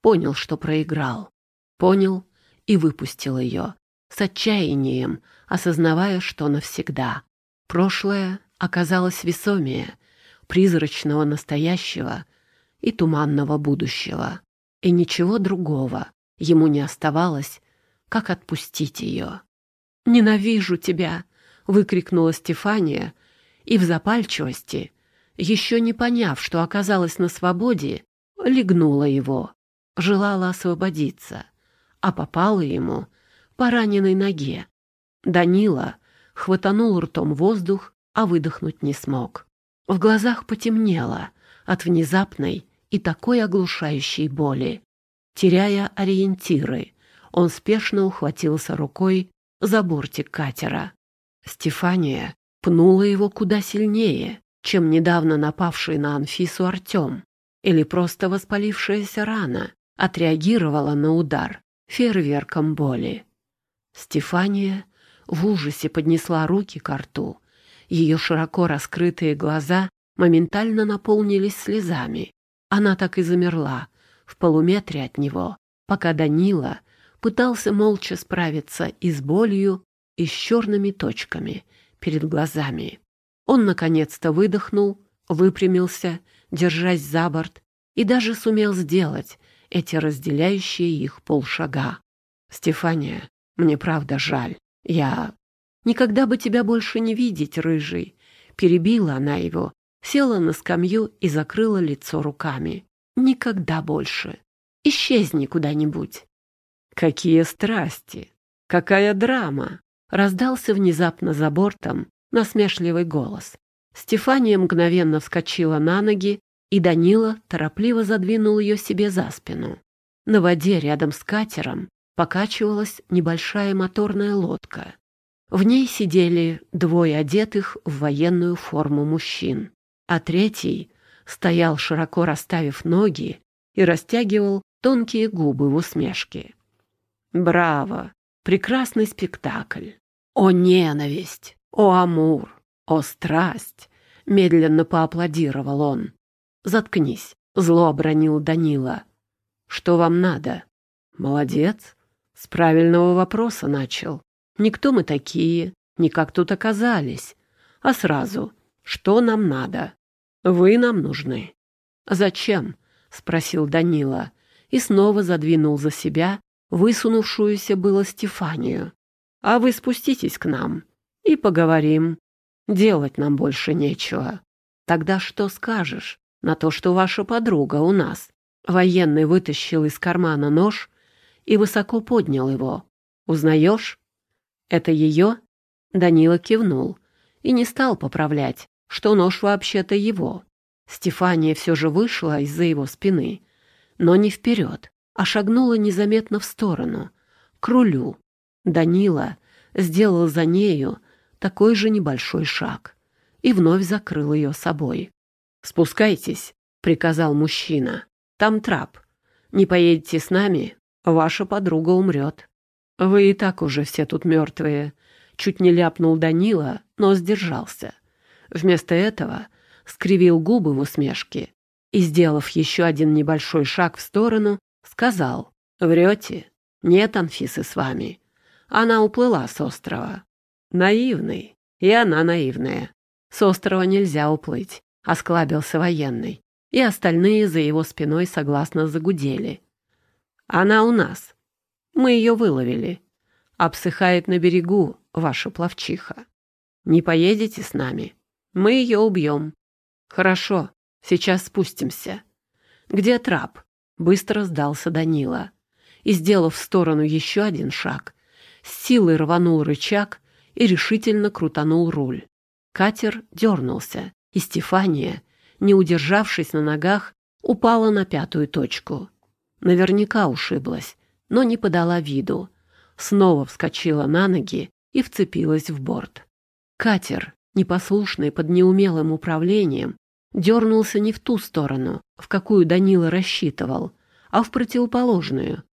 Понял, что проиграл. Понял и выпустил ее. С отчаянием, осознавая, что навсегда. Прошлое оказалось весомее призрачного настоящего и туманного будущего. И ничего другого ему не оставалось, как отпустить ее. «Ненавижу тебя!» — выкрикнула Стефания, и в запальчивости, еще не поняв, что оказалась на свободе, легнула его, желала освободиться, а попала ему по раненой ноге. Данила хватанул ртом воздух, а выдохнуть не смог. В глазах потемнело от внезапной и такой оглушающей боли. Теряя ориентиры, он спешно ухватился рукой за бортик катера. Стефания пнула его куда сильнее, чем недавно напавший на Анфису Артем, или просто воспалившаяся рана отреагировала на удар фейерверком боли. Стефания в ужасе поднесла руки к рту. Ее широко раскрытые глаза моментально наполнились слезами. Она так и замерла в полуметре от него, пока Данила пытался молча справиться и с болью, и с черными точками перед глазами. Он наконец-то выдохнул, выпрямился, держась за борт, и даже сумел сделать эти разделяющие их полшага. «Стефания, мне правда жаль. Я... Никогда бы тебя больше не видеть, рыжий!» Перебила она его, села на скамью и закрыла лицо руками. «Никогда больше. Исчезни куда-нибудь». «Какие страсти! Какая драма!» Раздался внезапно за бортом насмешливый голос. Стефания мгновенно вскочила на ноги, и Данила торопливо задвинул ее себе за спину. На воде рядом с катером покачивалась небольшая моторная лодка. В ней сидели двое одетых в военную форму мужчин, а третий стоял, широко расставив ноги, и растягивал тонкие губы в усмешке. «Браво! Прекрасный спектакль! О, ненависть! О, Амур! О, страсть! Медленно поаплодировал он. Заткнись, зло обронил Данила. Что вам надо? Молодец. С правильного вопроса начал. Никто мы такие, никак тут оказались. А сразу, что нам надо? Вы нам нужны. Зачем? Спросил Данила и снова задвинул за себя высунувшуюся было Стефанию. А вы спуститесь к нам и поговорим. Делать нам больше нечего. Тогда что скажешь на то, что ваша подруга у нас?» Военный вытащил из кармана нож и высоко поднял его. «Узнаешь? Это ее?» Данила кивнул и не стал поправлять, что нож вообще-то его. Стефания все же вышла из-за его спины, но не вперед, а шагнула незаметно в сторону, к рулю. Данила сделал за нею такой же небольшой шаг и вновь закрыл ее собой. «Спускайтесь», — приказал мужчина. «Там трап. Не поедете с нами, ваша подруга умрет». «Вы и так уже все тут мертвые», — чуть не ляпнул Данила, но сдержался. Вместо этого скривил губы в усмешке и, сделав еще один небольшой шаг в сторону, сказал «Врете? Нет Анфисы с вами. Она уплыла с острова. Наивный, и она наивная. С острова нельзя уплыть», — осклабился военный, и остальные за его спиной согласно загудели. «Она у нас. Мы ее выловили. Обсыхает на берегу ваша пловчиха. Не поедете с нами? Мы ее убьем. Хорошо, сейчас спустимся. Где трап? Быстро сдался Данила. И, сделав в сторону еще один шаг, с силой рванул рычаг и решительно крутанул руль. Катер дернулся, и Стефания, не удержавшись на ногах, упала на пятую точку. Наверняка ушиблась, но не подала виду. Снова вскочила на ноги и вцепилась в борт. Катер, непослушный под неумелым управлением, дернулся не в ту сторону, в какую Данила рассчитывал, а в противоположную.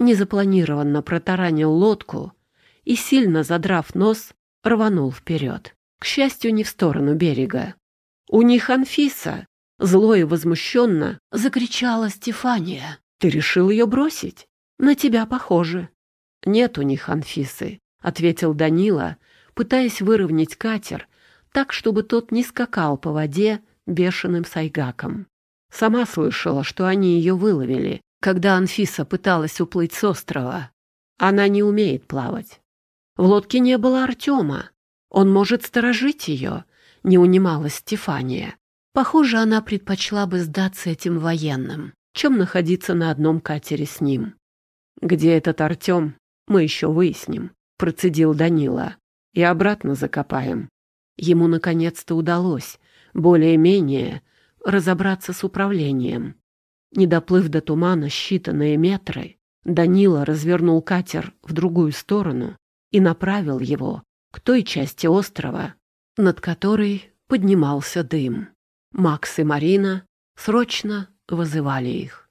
Незапланированно протаранил лодку и, сильно задрав нос, рванул вперед. К счастью, не в сторону берега. «У них Анфиса!» Зло и возмущенно закричала Стефания. «Ты решил ее бросить? На тебя похоже». «Нет у них Анфисы», — ответил Данила, пытаясь выровнять катер так, чтобы тот не скакал по воде бешеным сайгаком. Сама слышала, что они ее выловили, когда Анфиса пыталась уплыть с острова. Она не умеет плавать. В лодке не было Артема. Он может сторожить ее, не унималась Стефания. Похоже, она предпочла бы сдаться этим военным, чем находиться на одном катере с ним. «Где этот Артем, мы еще выясним», — процедил Данила. «И обратно закопаем». Ему наконец-то удалось более-менее разобраться с управлением. Не доплыв до тумана считанные метры, Данила развернул катер в другую сторону и направил его к той части острова, над которой поднимался дым. Макс и Марина срочно вызывали их.